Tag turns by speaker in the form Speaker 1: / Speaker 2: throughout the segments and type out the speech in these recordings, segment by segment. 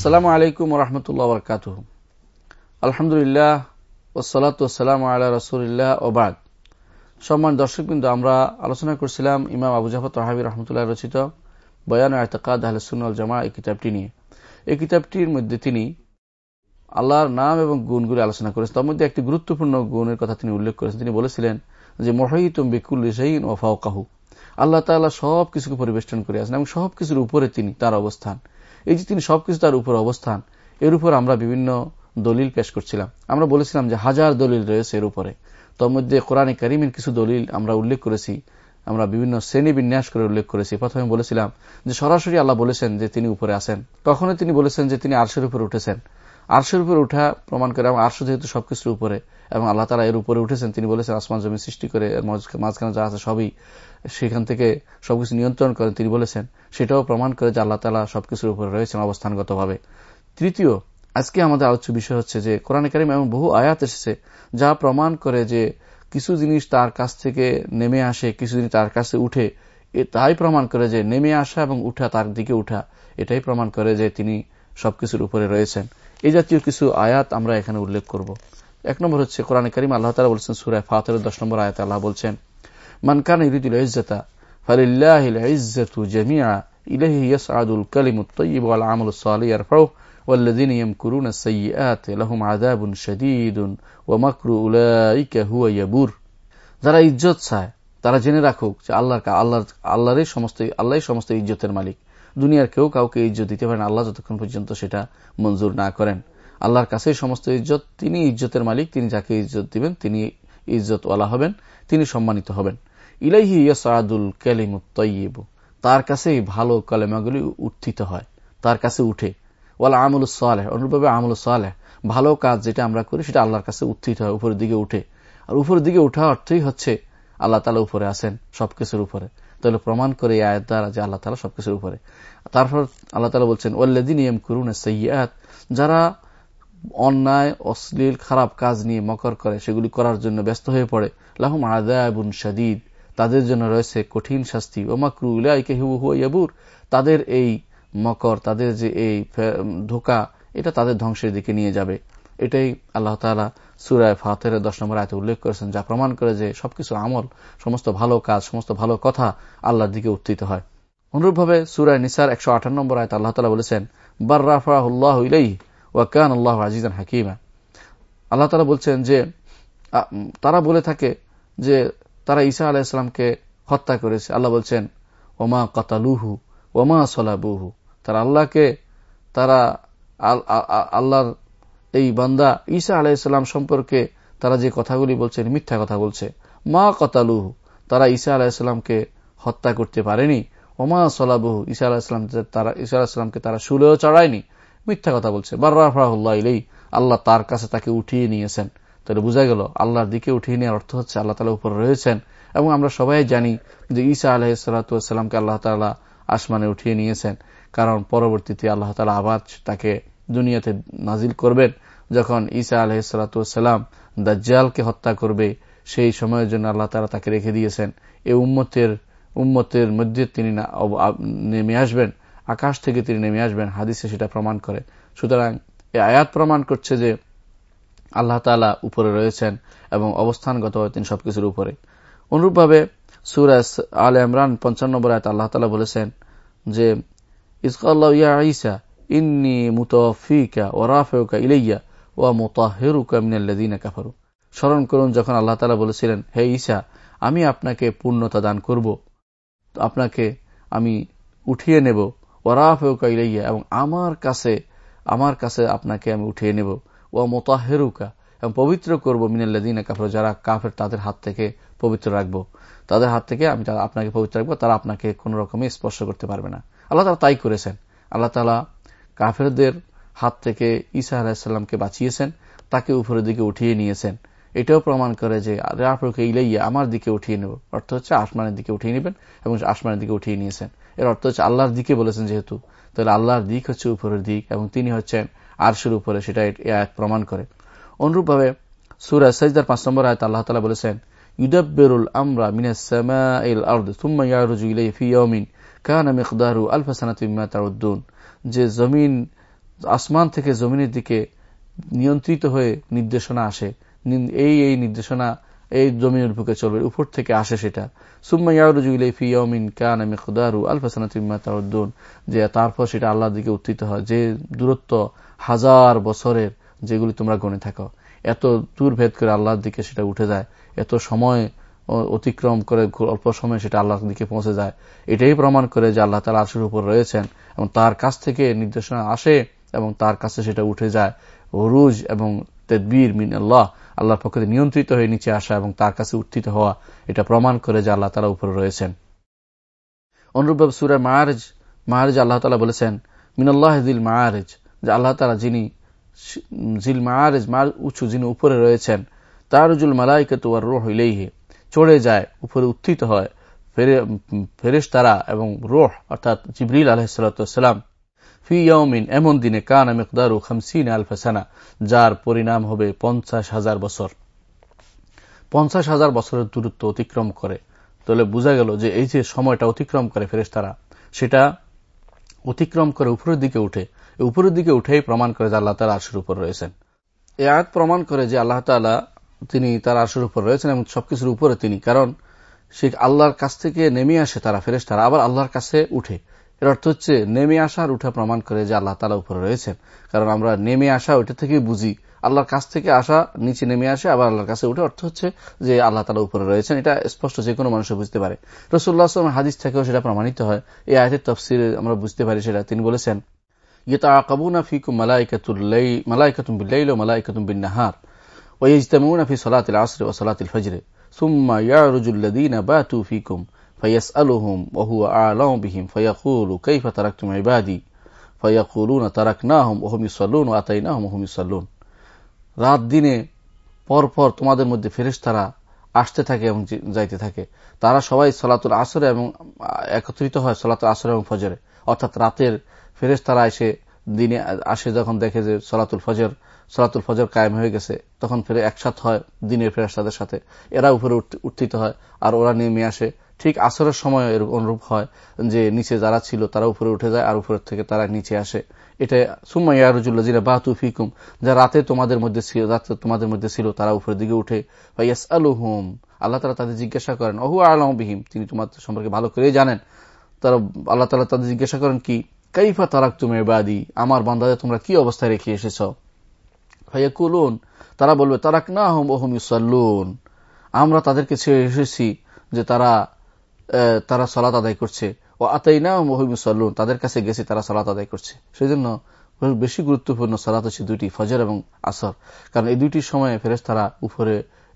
Speaker 1: আসসালামু আলাইকুম রহমতুল্লাহ বরকাত আলহামদুলিল্লাহ ওসালাতাম আল্লাহ রসুলিল্লাহ ওবাদ সম্মান দর্শকবৃন্দ, আমরা আলোচনা করছিলাম ইমাম আবু জাফর তহাবি রহমতুল্লাহ রচিত বয়ান আয়তাকাদ আহসুল জামা এই কিতাবটি নিয়ে। এই কিতাবটির মধ্যে তিনি আল্লাহর নাম এবং গুণগুলি আলোচনা করেছেন। তার মধ্যে একটি গুরুত্বপূর্ণ গুণের কথা তিনি উল্লেখ করেছেন। তিনি বলেছিলেন যে, মহিতুম বিকুল রিসাইন ও ফাওকাহু। আল্লাহ তাল্লাহ সব কিছুকে পরিবেষ্টন করে আছেন এবং সব কিছুর উপরে তিনি তার অবস্থান। এই যে তিনি সবকিছু তার উপর অবস্থান, এর উপর আমরা বিভিন্ন দলিল পেশ করছিলাম। আমরা বলেছিলাম যে হাজার দলিল রয়েছে এর উপরে। তার মধ্যে কোরআনে করিমের কিছু দলিল আমরা উল্লেখ করেছি, আমরা বিভিন্ন শ্রেণি বিন্যাস করে উল্লেখ করেছি। প্রথমে বলেছিলাম যে সরাসরি আল্লাহ বলেছেন যে তিনি উপরে আসেন তখনই তিনি বলেছেন যে তিনি আরশের উপরে উঠেছেন। আরশের উপরে উঠা প্রমাণ করে, এবং আরশ যেহেতু সবকিছুর উপরে, এবং আল্লাহ তালা এর উপরে উঠেছেন, তিনি বলেছেন, আসমান জমি সৃষ্টি করে মাঝখানে যা আছে সবই সেখান থেকে সবকিছু নিয়ন্ত্রণ করেন, তিনি বলেছেন। সেটাও প্রমাণ করে যে আল্লাহ তালা সবকিছুর উপরে রয়েছেন অবস্থানগতভাবে। তৃতীয়, আজকে আমাদের আলোচ্য বিষয় হচ্ছে যে, কোরআন কারিম এমন বহু আয়াত এসেছে যা প্রমাণ করে যে কিছু জিনিস তার কাছ থেকে নেমে আসে, কিছু জিনিস তার কাছে উঠে তাই প্রমাণ করে যে নেমে আসা এবং উঠা তার দিকে উঠা, এটাই প্রমাণ করে যে তিনি সবকিছুর উপরে রয়েছেন। এই জাতীয় কিছু আয়াত আমরা এখানে উল্লেখ করব এক নম্বর হচ্ছে কোরআন করিম আল্লাহ তালা বলছেন সুরায় ফাতের দশ নম্বর আয়াত আল্লাহ বলছেন মানকান ইরিদুল ইজ্জতা فلله العزة جميعا إليه يسعد الكلم الطيب والعمل الصالح يرفعه والذين يمكرون السيئات لهم عذاب شديد ومكر أولئك هو يبور যারা ইজ্জত চায় তারা জেনে রাখুক যে আল্লাহ আল্লাহ আল্লাহরই সমস্ত আল্লাহই সমস্ত ইজ্জতের মালিক দুনিয়ার কেউ কাউকে ইজ্জত দিতে পারেন আল্লাহ যতক্ষণ পর্যন্ত সেটা মঞ্জুর না করেন। আল্লাহর কাছেই সমস্ত ইজ্জত, তিনি ইজ্জতের মালিক, তিনি যাকে ইজ্জত দিবেন, তিনি ইজ্জতওয়ালা হবেন, তিনি সম্মানিত হবেন। ইলাইহি ইয়াসাদুল কালিমুত্তয়িব তার কাছেই ভালো কালেমাগুলি উত্থিত হয়। তার কাছে উঠে। ওয়ালা আমল সালেহ, অনুরূপভাবে আমল সালেহ। ভালো কাজ যেটা আমরা করি, সেটা আল্লাহর কাছে উত্থিত হয়, উপরের দিকে উঠে। আর উপরের দিকে উঠা অর্থই হচ্ছে আল্লাহ তালা উপরে আসেন সবকিছুর উপরে। তাহলে প্রমাণ করে আয়ের দ্বারা যে আল্লাহ তালা সবকিছুর উপরে। তারপর আল্লাহ তালা বলছেন ওল্লাদিন এম করুন সৈয়াত যারা অন্যায়, অশ্লীল, খারাপ কাজ নিয়ে মকর করে, সেগুলি করার জন্য ব্যস্ত হয়ে পড়ে। লাহম আদাবুন শাদিদ, তাদের জন্য রয়েছে কঠিন শাস্তি। ওমাকরু ইলাইকে হু হুয়াবুর তাদের এই মকর, তাদের যে এই ধোকা, এটা তাদের ধ্বংসের দিকে নিয়ে যাবে। এটাই আল্লাহ তালা সুরায় ফাতের দশ নম্বর আয়তে উল্লেখ করেছেন, যা প্রমাণ করে যে সবকিছু আমল, সমস্ত ভালো কাজ, সমস্ত ভালো কথা আল্লাহর দিকে উত্থিত হয়। অনুরূপভাবে সুরায় নিসার একশো আঠান্ন নম্বর আয়তে আল্লাহ তালা বলেছেন, বার ইলাই ওয়াকান আল্লাহ আজিজান হাকিমা। আল্লাহ তালা বলছেন যে তারা বলে থাকে যে, তারা ঈসা আলাহ ইসলামকে হত্যা করেছে। আল্লাহ বলছেন, ওমা কাতালুহু, ওমা সলাবুহু। তারা আল্লাহকে, তারা আল্লাহর এই বান্দা ঈসা আলাহ সম্পর্কে তারা যে কথাগুলি বলছেন, মিথ্যা কথা বলছে। মা কতালুহু, তারা ঈসা আলাহ ইসলামকে হত্যা করতে পারেনি। ওমা সলাবুহু, ঈসা আলাহ ইসলাম তারা, ঈসা আলাহ ইসলামকে তারা শুলেও চড়ায়নি। মিথ্যা কথা বলছে। বার্রাফাহুল্লাহ ইলেই আল্লাহ তার কাছে তাকে উঠিয়ে নিয়েছেন। তাহলে বোঝা গেল, আল্লাহর দিকে উঠিয়ে নেওয়ার অর্থ হচ্ছে আল্লাহ তালা উপর রয়েছেন। এবং আমরা সবাই জানি যে ঈসা আলাহ সালাতামকে আল্লাহ তালা আসমানে উঠিয়ে নিয়েছেন। কারণ পরবর্তীতে আল্লাহ তালা আবার তাকে দুনিয়াতে নাজিল করবেন যখন ঈসা আলহ সালাতাম দাজ্জালকে হত্যা করবে, সেই সময়ের জন্য আল্লাহ তালা তাকে রেখে দিয়েছেন। এই উম্মতের উম্মতের মধ্যে তিনি নেমে আসবেন, আকাশ থেকে তিনি নেমে আসবেন, হাদিসে সেটা প্রমাণ করে। সুতরাং এ আয়াত প্রমাণ করছে যে আল্লাহ তালা উপরে রয়েছেন এবং অবস্থানগতভাবে তিনি সবকিছুর উপরে। অনুরূপভাবে সুরাজ আল ইমরান পঞ্চান্ন আয়াত আল্লাহ তালা বলেছেন যে ইসকাল্লাহ ইয়া ঈসা ইন্নি মুতফিকা ও রাফেউকা ইলাইয়া ও মোতাহেরুকা মিনাল্লাদিনা কাফারু স্মরণ করুন, যখন আল্লাহ তালা বলেছিলেন, হে ঈসা, আমি আপনাকে পূর্ণতা দান করব। আপনাকে আমি উঠিয়ে নেব। ওরাফেউকা ইলাইয়া, এবং আমার কাছে আমার কাছে আপনাকে আমি উঠিয়ে নেব। ও মোতাহেরুকা এবং পবিত্র করব মিনাল্লাদিনা কাফর, যারা কাফের তাদের হাত থেকে পবিত্র রাখব। তাদের হাত থেকে আমি আপনাকে পবিত্র রাখব, তারা আপনাকে কোন রকমে স্পর্শ করতে পারবে না। আল্লাহ তালা তাই করেছেন। আল্লাহ তালা কাফেরদের হাত থেকে ঈসা আলাহিসাল্লামকে বাঁচিয়েছেন, তাকে উপরের দিকে উঠিয়ে নিয়েছেন। এটাও প্রমাণ করে যে রাফরকে ইলাইয়া আমার দিকে উঠিয়ে নেব। অর্থ হচ্ছে আসমানের দিকে উঠিয়ে নেবেন এবং আসমানের দিকে উঠিয়ে নিয়েছেন। এর অর্থ হচ্ছে আল্লাহর দিকে বলেছেন যেহেতু, তাহলে আল্লাহর দিক হচ্ছে উপরের দিক এবং তিনি হচ্ছেন আরশের উপরে, সেটা আয়াত প্রমাণ করে। অনুরূপভাবে সুরা সজদার পাঁচ নম্বর আয়ত আল্লাহ তালা বলেছেন, ইউদাব্বেরুল আমরা মিনাল আর্দ, সুম্মা ইয়ারুজু ইলাই ফি ইয়াউমিন কানা আলফা সানাতিম্মা তাউদ্দুন। যে জমিন, আসমান থেকে জমিনের দিকে নিয়ন্ত্রিত হয়ে নির্দেশনা আসে। এই এই নির্দেশনা, এই জমিনের বুকে চলবে, উপর থেকে আসে সেটা। যে তারপর সেটা আল্লাহর দিকে উত্থিত হয়। যে দূরত্ব হাজার বছরের, যেগুলি তোমরা গণে থাকো। এত দূর ভেদ করে আল্লাহর দিকে সেটা উঠে যায়। এত সময় অতিক্রম করে অল্প সময় সেটা আল্লাহর দিকে পৌঁছে যায়। এটাই প্রমাণ করে যে আল্লাহ তালা আশুর উপর রয়েছেন এবং তার কাছ থেকে নির্দেশনা আসে এবং তার কাছে সেটা উঠে যায়। রুজ এবং তেদবির মিন আল্লাহ আল্লাহর পক্ষে নিয়ন্ত্রিত হয়ে নিচে আসা এবং তার কাছে উত্থিত হওয়া, এটা প্রমাণ করে যে আল্লাহ তালা উপরে রয়েছেন। অনুরূপভাবে সুরে মায়ারেজ মায়ারেজ আল্লাহ তালা বলেছেন, মিনাল্লাহ দিল মায়ারেজ যে আল্লাহ তালা যিনি জিল মায়ারেজ মার, উঁচু, যিনি উপরে রয়েছেন, তারুজুল মালাইকে আর রোহ হইলেইহে চড়ে যায়, উপরে উত্থিত হয়। ফেরেশ তারা এবং রোহ, অর্থাৎ জিবরিল আলহিসাল্লাম ফি এমন দিনে কানা মেকদারু খামসিন আলফাসানা যার পরিণাম হবে পঞ্চাশ হাজার বছর। পঞ্চাশ হাজার বছরের দূরত্ব অতিক্রম করে। তাহলে বোঝা গেল যে এই যে সময়টা অতিক্রম করে ফেরেশতারা, সেটা অতিক্রম করে উপরের দিকে উঠে। উপরের দিকে উঠেই প্রমাণ করে যে আল্লাহ তালা আশুর উপর রয়েছেন। এ আয়াত প্রমাণ করে যে আল্লাহ তালা তিনি তার আশুর উপর রয়েছেন এবং সবকিছুর উপরে তিনি, কারণ সে আল্লাহর কাছ থেকে নেমে আসে তারা ফেরেস তারা আবার আল্লাহর কাছে উঠে। এর অর্থ হচ্ছে নেমে আসা আর উঠা প্রমাণ করে যে আল্লাহ তালা উপরে রয়েছেন। কারণ আমরা নেমে আসা ওইটা থেকে বুঝি, আল্লাহর কাছ থেকে আসা, নিচে নেমে আসে, আবার আল্লাহর কাছে উঠে, অর্থ হচ্ছে যে আল্লাহ তালা উপরে রয়েছেন। এটা স্পষ্ট যে কোনো মানুষ বুঝতে পারে। রসুল্লাহ আসলাম হাদিস থেকেও সেটা প্রমাণিত হয়। এই আয়তের তফসির আমরা বুঝতে পারি সেটা। তিনি বলেছেন ইয়েতাকাবুনা ফিকুম মালাইকাতুল্লাই মালাইকাতুম বিল্লাইল মালাইকাতুম বিন নাহার ويجتمعون في صلاة العصر وصلاة الفجر ثم يعرج الذين باتوا فيكم فيسألهم وهو أعلم بهم فيقول كيف تركتم عبادي فيقولون تركناهم وهم يصلون وأتيناهم وهم يصلون রাত দিনে পর পর তোমাদের মধ্যে ফেরেশতারা আসতে থাকে এবং যাইতে থাকে তারা সবাই সলাতুল আসরে এবং একত্রিত হয় সলাতুল আসর এবং ফজরে অর্থাৎ রাতের ফেরেশতারা এসে দিনে আসে যখন দেখে যে সলাতুল ফজর সলাতুল ফজর কায়েম হয়ে গেছে, তখন ফেরে একসাথ হয়, দিনের ফেরেস্তাদের সাথে। এরা উপরে উত্থিত হয়, আর ওরা নেমে আসে। ঠিক আসরের সময় এরকম অনুরূপ হয় যে, নিচে যারা ছিল তারা উপরে উঠে যায়, আর উপরের থেকে তারা নিচে আসে। এটা সুম্মা ইয়ারুজুল্লাহ জিরা বাহাতু ফিকুম, যা রাতে তোমাদের মধ্যে ছিল, রাতে তোমাদের মধ্যে ছিল, তারা উপরের দিকে উঠে। বা ইয়াস আলু হুম আল্লাহ তালা তাদের জিজ্ঞাসা করেন অহু আলমবিহিম তিনি তোমাদের সম্পর্কে ভালো করেই জানেন। তারা, আল্লাহ তালা তাদের জিজ্ঞাসা করেন কি? কাইফা তারাক তুমি বাদি আমার বান্দাদের তোমরা কি অবস্থায় রেখে এসেছ? ভাইয়া কুলুন তারা বলবে তারাক না হোম ওহম ইউসাল্লুন। আমরা তাদেরকে ছেড়ে এসেছি যে তারা তারা সলাত আদায় করছে। ও আতাই না ওহম ইউসাল্লুন, তাদের কাছে গেছি, তারা সলাত আদায় করছে। সেই জন্য বেশি গুরুত্বপূর্ণ সলাত হচ্ছে দুইটি, ফজর এবং আসর। কারণ এই দুইটি সময়ে ফেরেস তারা উপরে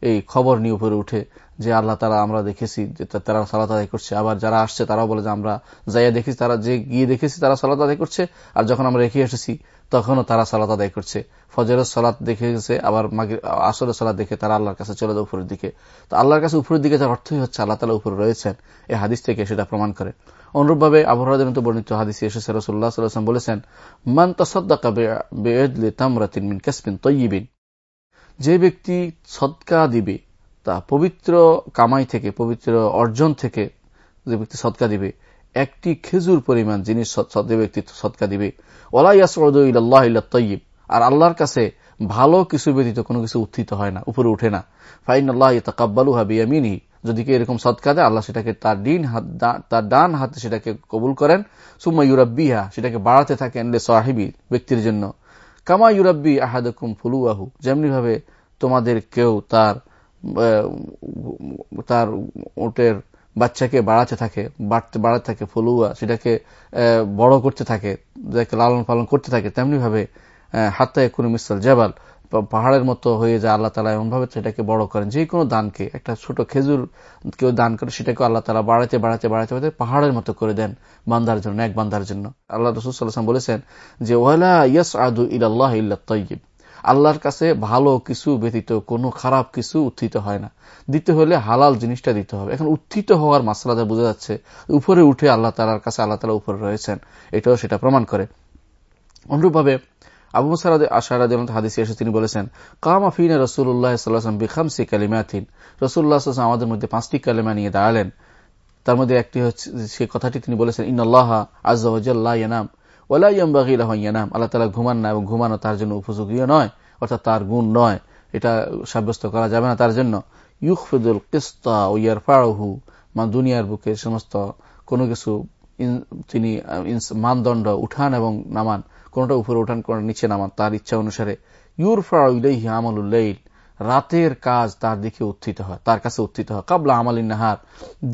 Speaker 1: এই খবর নিয়ে উপরে উঠে যে আল্লাহ তারা আমরা দেখেছি, যে তারা সালাত আদায় করছে। আবার যারা আসছে তারাও বলে যে আমরা যাইয়া দেখেছি, তারা যে গিয়ে দেখেছি তারা সালাত আদায় করছে। আর যখন আমরা রেখে এসেছি, তখনও তারা সালাত আদায় করছে। ফজরের সালাত দেখে গেছে, আবার আসরের সালাত দেখে তারা আল্লাহর কাছে চলে যায় উপরের দিকে। তো আল্লাহর কাছে উপরের দিকে যার অর্থই হচ্ছে আল্লাহ তালা উপরে রয়েছেন। এই হাদিস থেকে সেটা প্রমাণ করে। অনুরূপভাবে আবহাওয়া বর্ণিত হাদিস এসেছে রসুল্লাহ বলেছেন, মান তসদ্দাকা বেদলে তামরাতিন মিন কাসমিন তৈবিন যে ব্যক্তি সৎকা দিবে, তা পবিত্র কামাই থেকে, পবিত্র অর্জন থেকে যে ব্যক্তি সৎকা দিবে, একটি খেজুর পরিমাণ জিনিস যে ব্যক্তি সৎকা দিবে। তৈব আর আল্লাহর কাছে ভালো কিছু ব্যতীত কোনো কিছু উত্থিত হয় না, উপরে উঠে না। ফাইন আল্লাহ তাকাব্বালু হাবিয়ামিনী যদি কে এরকম সৎকা দেয়, আল্লাহ সেটাকে তার ডিন হাত তার ডান হাতে সেটাকে কবুল করেন। সুম্মা ইউরাব্বিহা, সেটাকে বাড়াতে থাকেন সাহিবি ব্যক্তির জন্য। কামা ইউরাব্বি আহাদকুম ফুলুয়াহু যেমনি ভাবে তোমাদের কেউ তার তার ওটের বাচ্চাকে বাড়াতে থাকে, বাড়তে, বাড়াতে থাকে ফলুয়া, সেটাকে বড় করতে থাকে লালন পালন করতে থাকে তেমনি ভাবে হাত্তায় কোনো মিসাল জেবাল। পাহাড়ের মতো হয়ে যায় আল্লাহ তালা এমনভাবে সেটাকে বড় করেন। যে কোনো দানকে, একটা ছোট খেজুর কেউ দান করে সেটাকে আল্লাহ তালা বাড়াতে বাড়াতে বাড়াতে বাড়াতে পাহাড়ের মতো করে দেন বান্দার জন্য, এক বান্দার জন্য। আল্লাহ রসুল্লাহাম বলেছেন যে, ওয়ালা ইয়াস আদু ইল্লাহ ইল্লা তৈব আল্লাহর কাছে ভালো কিছু ব্যতীত কোনো খারাপ কিছু উত্থিত হয় না। দিতে হলে হালাল জিনিসটা দিতে হবে। এখন উত্থিত হওয়ার মাসালাটা বোঝা যাচ্ছে, উপরে উঠে আল্লাহ তালার কাছে আল্লাহ তালা উপরে রয়েছেন। এটাও সেটা প্রমাণ করে। অনুরূপভাবে আবু মুসারাদ আশারাদ হাদিসি এসে তিনি বলেছেন, কাম আফিনা রসুল্লাহ সাল্লাহাম বিখামসি কালিমাথিন রসুল্লাহ সাল্লাম আমাদের মধ্যে পাঁচটি কালিমা নিয়ে দাঁড়ালেন। তার মধ্যে একটি হচ্ছে সে কথাটি তিনি বলেছেন ইন আল্লাহ আজাল্লাহ ইয়ানাম। হইয়ানাম আল্লাহ তালা ঘুমান না এবং ঘুমানো তার জন্য উপযোগীয় নয়, অর্থাৎ তার গুণ নয়। এটা সাব্যস্ত করা যাবে না তার জন্য। ইউফিদুল কিস্তা মা দুনিয়ার বুকে সমস্ত কোনো কিছু তিনি মানদণ্ড উঠান এবং নামান, কোনটা উপরে উঠান, কোনটা নিচে নামান, তার ইচ্ছা অনুসারে ইউরফা ইলাইহি আমলুল্লাইল রাতের কাজ তার দিকে উত্থিত হয়, তার কাছে উত্থিত হয়। কাবলা আমল নাহার,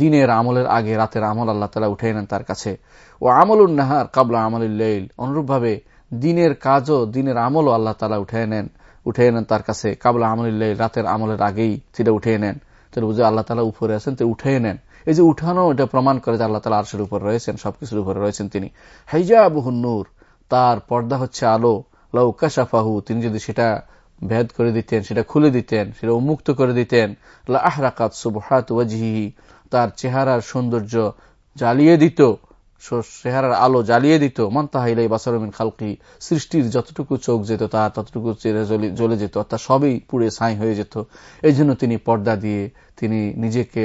Speaker 1: দিনের আমলের আগে রাতের আমল আল্লাহ তালা উঠে নেন তার কাছে। ও আমলুল নাহার, কাবলা আমলিল্লাইল অনুরূপভাবে দিনের কাজও, দিনের আমলও আল্লাহ তালা উঠে নেন উঠে নেন তার কাছে। কাবলা আমল আমলিল্লাইল রাতের আমলের আগেই সেটা উঠে নেন। তাহলে বুঝে আল্লাহ তালা উপরে আছেন তো উঠে নেন। এই যে উঠানো, এটা প্রমাণ করে যে আল্লাহ তালা আরশের উপর রয়েছেন, সবকিছুর উপরে রয়েছেন তিনি। হাইজা নূর, তার পর্দা হচ্ছে আলো। লাউকাশাফাহু তিনি যদি সেটা ভেদ করে দিতেন, সেটা খুলে দিতেন, সেটা উন্মুক্ত করে দিতেন আহরাকাত সুবহাত ওয়াজিহি তার চেহারার সৌন্দর্য জ্বালিয়ে দিত। চেহারার আলো জ্বালিয়ে দিত। মন মন্তাহাইলাই বাসারমিন খালকি। সৃষ্টির যতটুকু চোখ যেত, তা ততটুকু জ্বলে যেত। অর্থাৎ সবই পুড়ে ছাই হয়ে যেত। এই জন্য তিনি পর্দা দিয়ে তিনি নিজেকে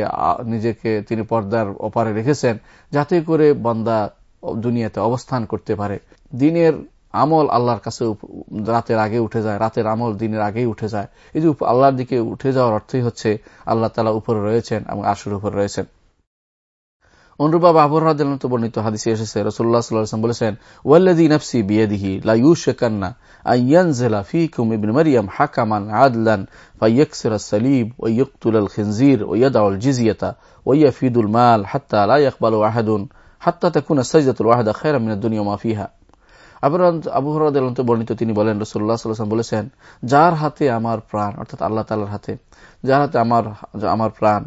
Speaker 1: নিজেকে তিনি পর্দার অপারে রেখেছেন, যাতে করে বন্দা দুনিয়াতে অবস্থান করতে পারে। দিনের আমল আল্লাহর কাছে রাতের আগে উঠে যায়, রাতের আমল দিনের আগেই উঠে যায়। এই যে আল্লাহর দিকে উঠে যাওয়ার অর্থই হচ্ছে আল্লাহ তালা উপরে রয়েছেন এবং আশুর উপরে রয়েছেন। অনুরূপ আবহাওয়া বর্ণিত হাদিসে এসেছে রসুল্লাহ সাল্লাম বলেছেন ওয়াল্লাদি নফসি বিয়েদিহি লাইউ শেকান্না আইয়ানজেলা ফিকুম ইবিন মারিয়াম হাকামান আদলান ফাইয়াকসির সালিব ওয়ুকতুল আল খিনজির ওয়াদাউল জিজিয়াতা ওয়াফিদুল মাল হাত্তা লা ইয়াকবাল আহাদুন হাত্তা তাকুন সাইজাতুল ওয়াহাদা খায়রা মিনাদ দুনিয়া মাফিহা আবু হরাদ বর্ণিত তিনি বলেন রসুল্লাহ সাল্লাম বলেছেন, যার হাতে আমার প্রাণ, অর্থাৎ আল্লাহ তালার হাতে, যার হাতে আমার আমার প্রাণ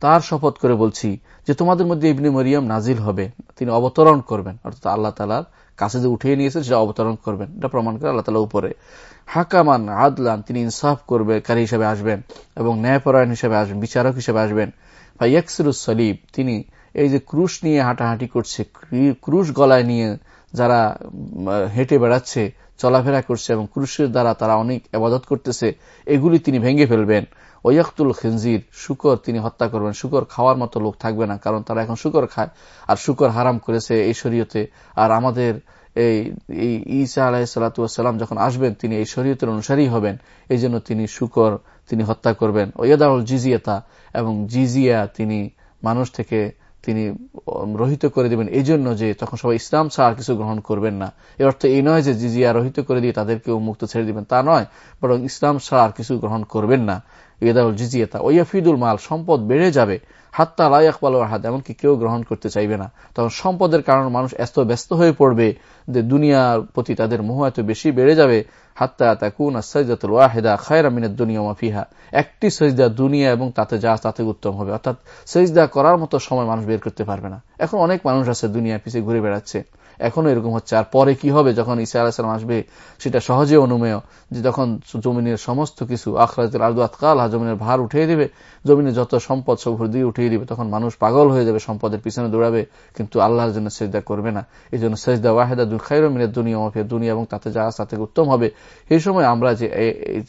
Speaker 1: তার শপথ করে বলছি যে তোমাদের মধ্যে ইবনে মরিয়াম নাজিল হবে। তিনি অবতরণ করবেন। অর্থাৎ আল্লাহ তালার কাছে যে উঠিয়ে নিয়েছেন, সেটা অবতরণ করবেন। এটা প্রমাণ করে আল্লাহ তালা উপরে। হাকামান আদলান, তিনি ইনসাফ করবে, কারি হিসেবে আসবেন এবং ন্যায়পরায়ণ হিসেবে আসবেন, বিচারক হিসেবে আসবেন। ফাইয়াকসিরুস সলিব, তিনি এই যে ক্রুশ নিয়ে হাঁটাহাঁটি করছে ক্রুশ গলায় নিয়ে যারা হেঁটে বেড়াচ্ছে, চলাফেরা করছে এবং ক্রুশের দ্বারা তারা অনেক আবাদত করতেছে, এগুলি তিনি ভেঙে ফেলবেন। ওয়াক্তুল খিনজির, শুকর তিনি হত্যা করবেন। শুকর খাওয়ার মতো লোক থাকবে না, কারণ তারা এখন শুকর খায়। আর শুকর হারাম করেছে এই শরীয়তে। আর আমাদের এই ইসা আলাহিসাল্লাম যখন আসবেন, তিনি এই শরীয়তের অনুসারী হবেন। এই জন্য তিনি শুকর, তিনি হত্যা করবেন। ওয়াদাউল জিজিয়াতা, এবং জিজিয়া তিনি মানুষ থেকে তিনি রহিত করে দেবেন। এই জন্য যে তখন সবাই ইসলাম ছাড়া কিছু গ্রহণ করবেন না। এর অর্থ এই নয় যে জিজিয়া রহিত করে দিয়ে তাদেরকে মুক্ত ছেড়ে দিবেন। তা নয়, বরং ইসলাম ছাড়া কিছু গ্রহণ করবেন না। ইয়েদাউল জিজিয়াতা ওয়াফিদুল মাল সম্পদ বেড়ে যাবে। হাত্তা লাইকবাল হাত এমনকি কেউ গ্রহণ করতে চাইবে না। তখন সম্পদের কারণে মানুষ এত ব্যস্ত হয়ে পড়বে যে দুনিয়ার প্রতি তাদের মোহ এত বেশি বেড়ে যাবে হাত্তা তাকুন সৈদাতুল ওয়াহেদা খায়রা মিনের দুনিয়া মাফিহা একটি সৈজদা দুনিয়া এবং তাতে যা তাতে উত্তম হবে। অর্থাৎ সৈজদা করার মতো সময় মানুষ বের করতে পারবে না। এখন অনেক মানুষ আছে দুনিয়া পিছিয়ে ঘুরে বেড়াচ্ছে। এখনও এরকম হচ্ছে। আর পরে কি হবে যখন ইসা আলাহিসাম আসবে, সেটা সহজে অনুমেয় যে যখন জমিনের সমস্ত কিছু আখরাজের আর্দু আতকাল জমিনের ভার উঠিয়ে দিবে, জমিনে যত সম্পদ সব দিয়ে উঠিয়ে দিবে, তখন মানুষ পাগল হয়ে যাবে, সম্পদের পিছনে দৌড়াবে, কিন্তু আল্লাহর জন্য সেজদা করবে না। এই জন্য সেজদা ওয়াহেদা খাইর মিনের দুনিয়া মাফিয়া দুনিয়া, এবং তাতে যা তাতে উত্তম হবে। এই সময় আমরা যে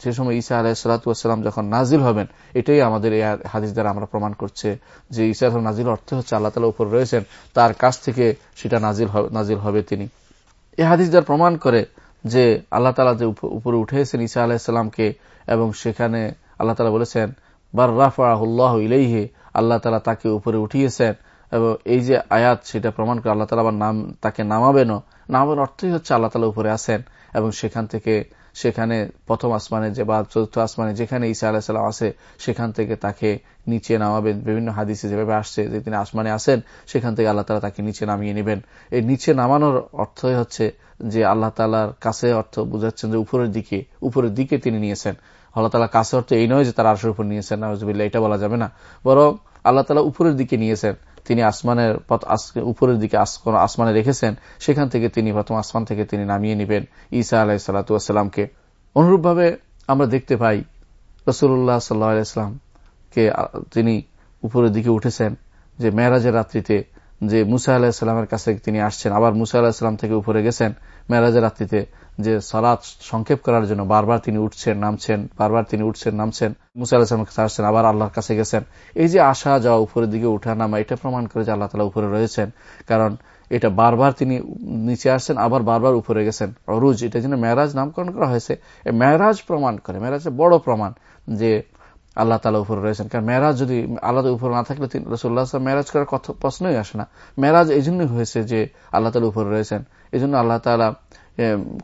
Speaker 1: যে সময় ঈসা আলাহ সালাতাম যখন নাজিল হবেন, এটাই আমাদের এই হাদিস দ্বারা আমরা প্রমাণ করছে যে ঈসা নাজিল অর্থ হচ্ছে আল্লাহ তালা উপর রয়েছেন, তার কাছ থেকে সেটা নাজিল নাজিল হবে তিনি। এ হাদিস যার প্রমাণ করে যে আল্লাহ তালা যে উপরে উঠেছেন ইসা আলাহিসাল্লামকে এবং সেখানে আল্লাহ তালা বলেছেন, বার রাফাহুল্লাহ ইলেহে আল্লাহ তালা তাকে উপরে উঠিয়েছেন। এবং এই যে আয়াত সেটা প্রমাণ করে আল্লাহ তালা আবার নাম তাকে নামাবেন নামাবেন অর্থই হচ্ছে আল্লাহ তালা উপরে আসেন এবং সেখান থেকে সেখানে প্রথম আসমানে যে বা চতুর্থ আসমানে যেখানে ঈসা আলাহিসাল্লাম আছে, সেখান থেকে তাকে নিচে নামাবেন। বিভিন্ন হাদিসে যেভাবে আসছে যে তিনি আসমানে আসেন সেখান থেকে আল্লাহ তালা তাকে নিচে নামিয়ে নেবেন। এই নিচে নামানোর অর্থই হচ্ছে যে আল্লাহ তালার কাছে অর্থ বুঝাচ্ছেন যে উপরের দিকে উপরের দিকে তিনি নিয়েছেন। আল্লাহ তালা কাছে অর্থ এই নয় যে তার আরশের উপর নিয়েছেন নজবিল্লা এটা বলা যাবে না। বরং আল্লাহ তালা উপরের দিকে নিয়েছেন। তিনি আসমানের উপরের দিকে আসমানে রেখেছেন, সেখান থেকে তিনি প্রথম আসমান থেকে তিনি নামিয়ে নেবেন ঈসা আলাহ সাল্লাতামকে অনুরূপভাবে আমরা দেখতে পাই রসুল্লাহ সাল্লাহ কে তিনি উপরের দিকে উঠেছেন, যে মেয়েরাজের রাত্রিতে যে মুসা আলাহিসাল্লামের কাছে তিনি আসছেন, আবার মুসা আলাহিসাল্লাম থেকে উপরে গেছেন মেয়েরাজের রাত্রিতে যে সালাদ সংক্ষেপ করার জন্য বারবার তিনি উঠছেন, নামছেন, বারবার তিনি উঠছেন, নামছেন। মুসা আবার আল্লাহর কাছে গেছেন। এই যে আসা যাওয়া উপরের দিকে উঠা নামা, এটা প্রমাণ করে যে আল্লাহ তালা উপরে রয়েছেন। কারণ এটা বারবার তিনি নিচে আসছেন, আবার বারবার উপরে গেছেন। অরুজ, এটা যেন মেয়ারাজ নামকরণ করা হয়েছে মেয়ারাজ প্রমাণ করে মেয়ারাজ বড় প্রমাণ যে আল্লাহ তালা উপরে রয়েছেন। কারণ মেয়ারাজ যদি আল্লাহ উপরে না থাকলে তিনি রসুল্লাহ মেয়ারাজ করার কথা প্রশ্নই আসে না। মেয়ারাজ এই জন্যই হয়েছে যে আল্লাহ তালা উপরে রয়েছেন। এই জন্য আল্লাহ তালা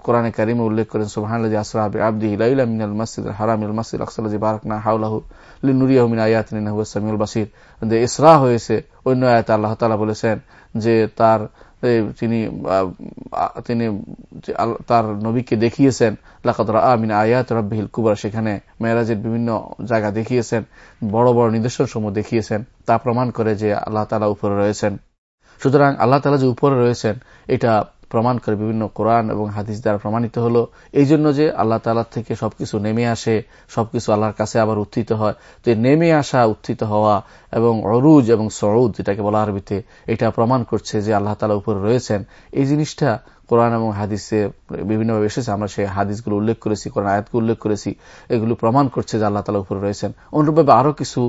Speaker 1: কোরআনে কারিমে উল্লেখ করেন সুবাহানি আসরা আব্দি ইলাইলা মিনাল মসজিদ হারাম মসজিদ আকসাল্লাজি বারাকনা হাউলাহু লিনুরিয়াহমিন আয়াতিন সামিউল বাসির। যে, ইসরা হয়েছে অন্য আয়াত আল্লাহ তালা বলেছেন যে, তার তিনি তিনি তার নবীকে দেখিয়েছেন লাকাতরা আমিন আয়াত রব্বিহিল কুবরা। সেখানে মেয়েরাজের বিভিন্ন জায়গা দেখিয়েছেন, বড় বড় নিদর্শন সমূহ দেখিয়েছেন, তা প্রমাণ করে যে, আল্লাহ তালা উপরে রয়েছেন। সুতরাং আল্লাহ তালা যে উপরে রয়েছেন, এটা প্রমাণ করে বিভিন্ন কোরআন এবং হাদিস দ্বারা প্রমাণিত হলো। এই জন্য যে আল্লাহ তালা থেকে সবকিছু নেমে আসে, সবকিছু আল্লাহর কাছে আবার উত্থিত হয়। তো নেমে আসা, উত্থিত হওয়া এবং অরুজ এবং সরুদ যেটাকে বলা আরবিতে, এটা প্রমাণ করছে যে আল্লাহ তালা উপরে রয়েছেন। এই জিনিসটা কোরআন এবং হাদিসে বিভিন্নভাবে এসেছে। আমরা সেই হাদিসগুলো উল্লেখ করেছি, কোরআন আয়াতগুলো উল্লেখ করেছি। এগুলো প্রমাণ করছে যে আল্লাহ তালা উপরে রয়েছেন। অনুরূপভাবে আরও কিছু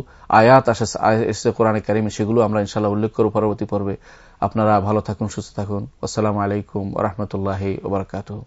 Speaker 1: আয়াত আসে এসেছে কোরআনে কারিমে, সেগুলো আমরা ইনশাল্লাহ উল্লেখ করব পরবর্তী পর্বে। আপনারা ভালো থাকুন সুস্থ থাকুন। আসসালামু আলাইকুম রহমতুল্লাহ ওবরাকাতু